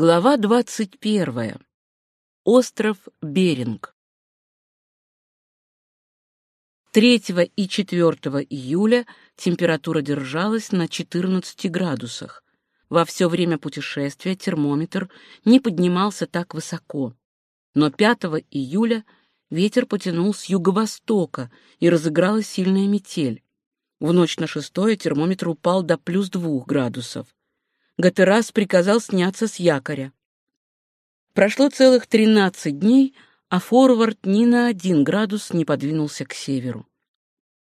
Глава двадцать первая. Остров Беринг. 3 и 4 июля температура держалась на 14 градусах. Во все время путешествия термометр не поднимался так высоко. Но 5 июля ветер потянул с юго-востока и разыгралась сильная метель. В ночь на шестое термометр упал до плюс двух градусов. Гатерас приказал сняться с якоря. Прошло целых тринадцать дней, а форвард ни на один градус не подвинулся к северу.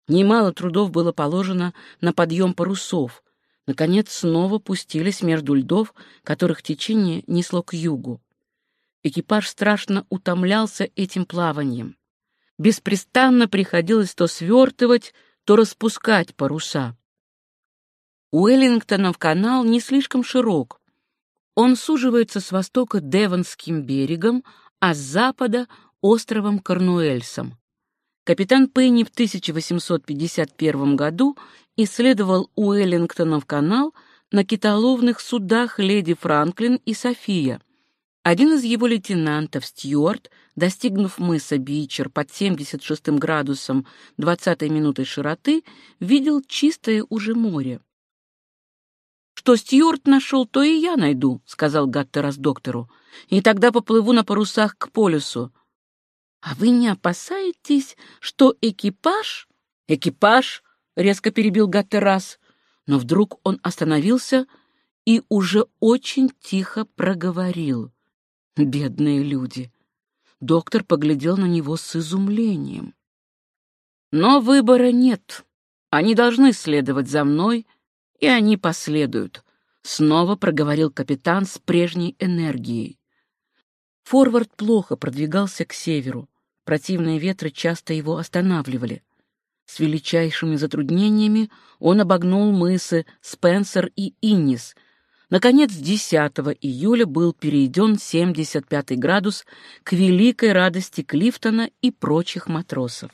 Немало трудов было положено на подъем парусов. Наконец снова пустились между льдов, которых течение несло к югу. Экипаж страшно утомлялся этим плаванием. Беспрестанно приходилось то свертывать, то распускать паруса. Уэллингтонов канал не слишком широк. Он суживается с востока Девонским берегом, а с запада — островом Корнуэльсом. Капитан Пенни в 1851 году исследовал Уэллингтонов канал на китоловных судах «Леди Франклин» и «София». Один из его лейтенантов, Стюарт, достигнув мыса Бичер под 76 градусом 20 минутой широты, видел чистое уже море. «Что Стюарт нашел, то и я найду», — сказал Гаттерас доктору, «и тогда поплыву на парусах к полюсу». «А вы не опасаетесь, что экипаж...» «Экипаж!» — резко перебил Гаттерас, но вдруг он остановился и уже очень тихо проговорил. «Бедные люди!» Доктор поглядел на него с изумлением. «Но выбора нет. Они должны следовать за мной, — и они последуют», — снова проговорил капитан с прежней энергией. Форвард плохо продвигался к северу. Противные ветры часто его останавливали. С величайшими затруднениями он обогнул мысы Спенсер и Иннис. Наконец, 10 июля был перейден 75 градус к великой радости Клифтона и прочих матросов.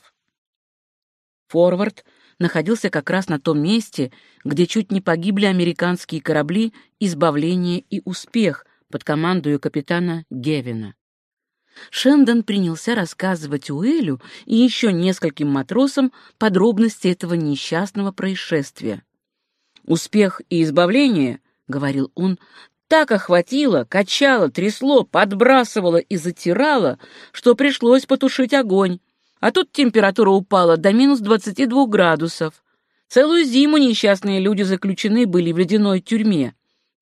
Форвард находился как раз на том месте, где чуть не погибли американские корабли «Избавление» и «Успех» под командою капитана Гевина. Шендон принялся рассказывать Уэлю и еще нескольким матросам подробности этого несчастного происшествия. «Успех и избавление», — говорил он, — так охватило, качало, трясло, подбрасывало и затирало, что пришлось потушить огонь, а тут температура упала до минус 22 градусов. Целую зиму несчастные люди заключены были в ледяной тюрьме.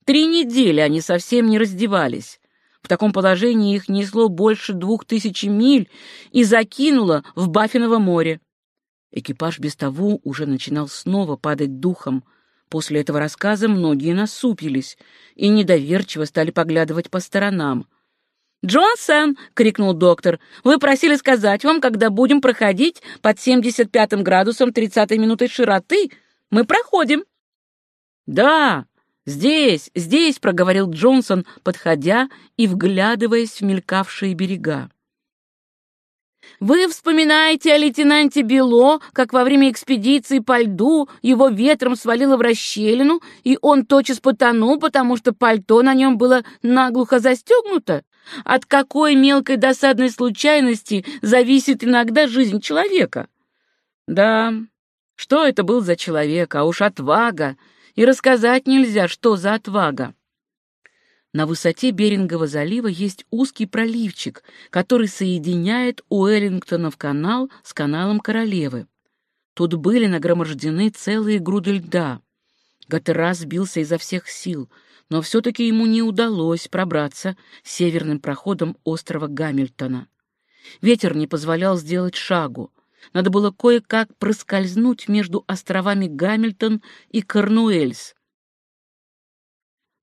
Три недели они совсем не раздевались. В таком положении их несло больше двух тысяч миль и закинуло в Баффиново море. Экипаж без того уже начинал снова падать духом. После этого рассказа многие насупились и недоверчиво стали поглядывать по сторонам. «Джонсон!» — крикнул доктор. «Вы просили сказать вам, когда будем проходить под 75 градусом 30 минутой широты. Мы проходим». «Да, здесь, здесь!» — проговорил Джонсон, подходя и вглядываясь в мелькавшие берега. Вы вспоминаете о лейтенанте Бело, как во время экспедиции по льду его ветром свалило в расщелину, и он тотчас потонул, потому что пальто на нем было наглухо застегнуто? От какой мелкой досадной случайности зависит иногда жизнь человека? Да, что это был за человек, а уж отвага, и рассказать нельзя, что за отвага. На высоте Берингового залива есть узкий проливчик, который соединяет Уэллингтонов канал с каналом Королевы. Тут были нагромождены целые груды льда. Гатера сбился изо всех сил, но все-таки ему не удалось пробраться северным проходом острова Гамильтона. Ветер не позволял сделать шагу. Надо было кое-как проскользнуть между островами Гамильтон и Корнуэльс,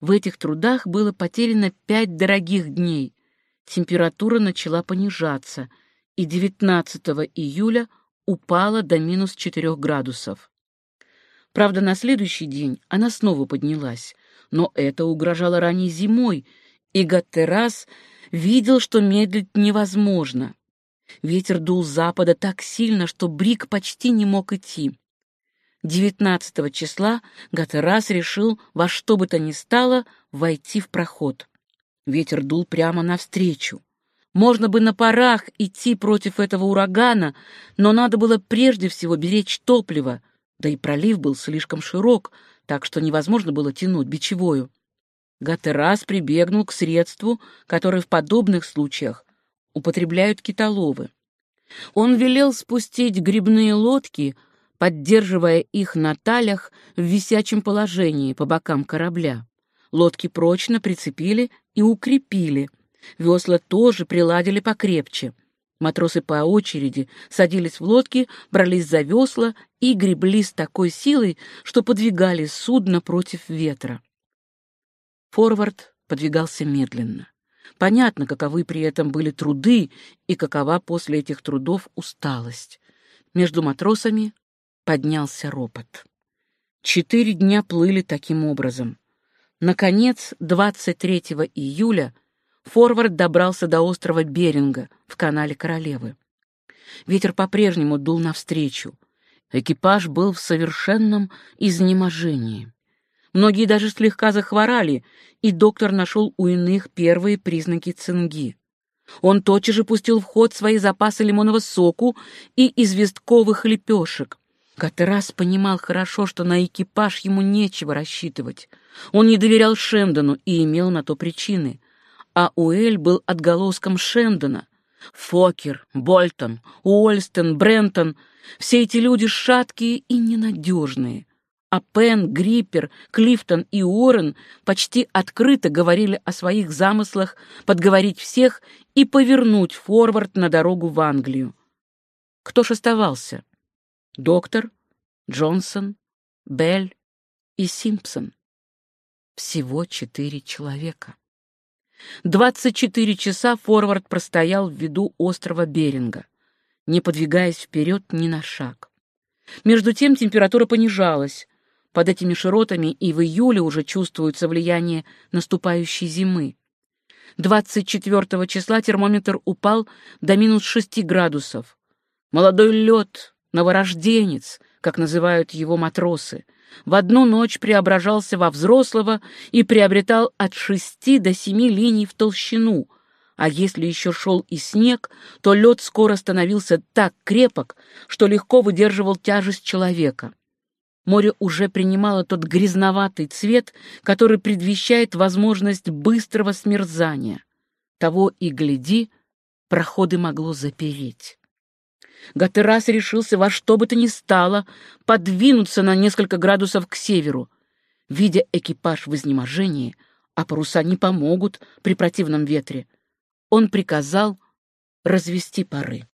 в этих трудах было потеряно пять дорогих дней. Температура начала понижаться, и 19 июля упала до минус 4 градусов. Правда, на следующий день она снова поднялась, но это угрожало ранней зимой, и Гаттерас видел, что медлить невозможно. Ветер дул с запада так сильно, что Брик почти не мог идти. 19 числа Гатерас решил во что бы то ни стало войти в проход. Ветер дул прямо навстречу. Можно бы на парах идти против этого урагана, но надо было прежде всего беречь топливо, да и пролив был слишком широк, так что невозможно было тянуть бичевою. Гатерас прибегнул к средству, которое в подобных случаях употребляют китоловы. Он велел спустить грибные лодки, поддерживая их на талях в висячем положении по бокам корабля. Лодки прочно прицепили и укрепили — Весла тоже приладили покрепче. Матросы по очереди садились в лодки, брались за весла и гребли с такой силой, что подвигали судно против ветра. Форвард подвигался медленно. Понятно, каковы при этом были труды и какова после этих трудов усталость. Между матросами поднялся ропот. Четыре дня плыли таким образом. Наконец, 23 июля Форвард добрался до острова Беринга в канале Королевы. Ветер по-прежнему дул навстречу. Экипаж был в совершенном изнеможении. Многие даже слегка захворали, и доктор нашел у иных первые признаки цинги. Он тотчас же пустил в ход свои запасы лимонного соку и известковых лепешек. Катерас понимал хорошо, что на экипаж ему нечего рассчитывать. Он не доверял Шендону и имел на то причины а Уэль был отголоском Шендона. Фокер, Больтон, Уольстон, Брентон — все эти люди шаткие и ненадежные. А Пен, Гриппер, Клифтон и Уоррен почти открыто говорили о своих замыслах подговорить всех и повернуть форвард на дорогу в Англию. Кто ж оставался? Доктор, Джонсон, Белль и Симпсон. Всего четыре человека. 24 часа форвард простоял в виду острова Беринга, не подвигаясь вперед ни на шаг. Между тем температура понижалась. Под этими широтами и в июле уже чувствуется влияние наступающей зимы. 24 числа термометр упал до минус 6 градусов. Молодой лед, новорожденец, как называют его матросы, в одну ночь преображался во взрослого и приобретал от шести до семи линий в толщину, а если еще шел и снег, то лед скоро становился так крепок, что легко выдерживал тяжесть человека. Море уже принимало тот грязноватый цвет, который предвещает возможность быстрого смерзания. Того и гляди, проходы могло запереть. Гатерас решился во что бы то ни стало подвинуться на несколько градусов к северу. Видя экипаж в изнеможении, а паруса не помогут при противном ветре, он приказал развести пары.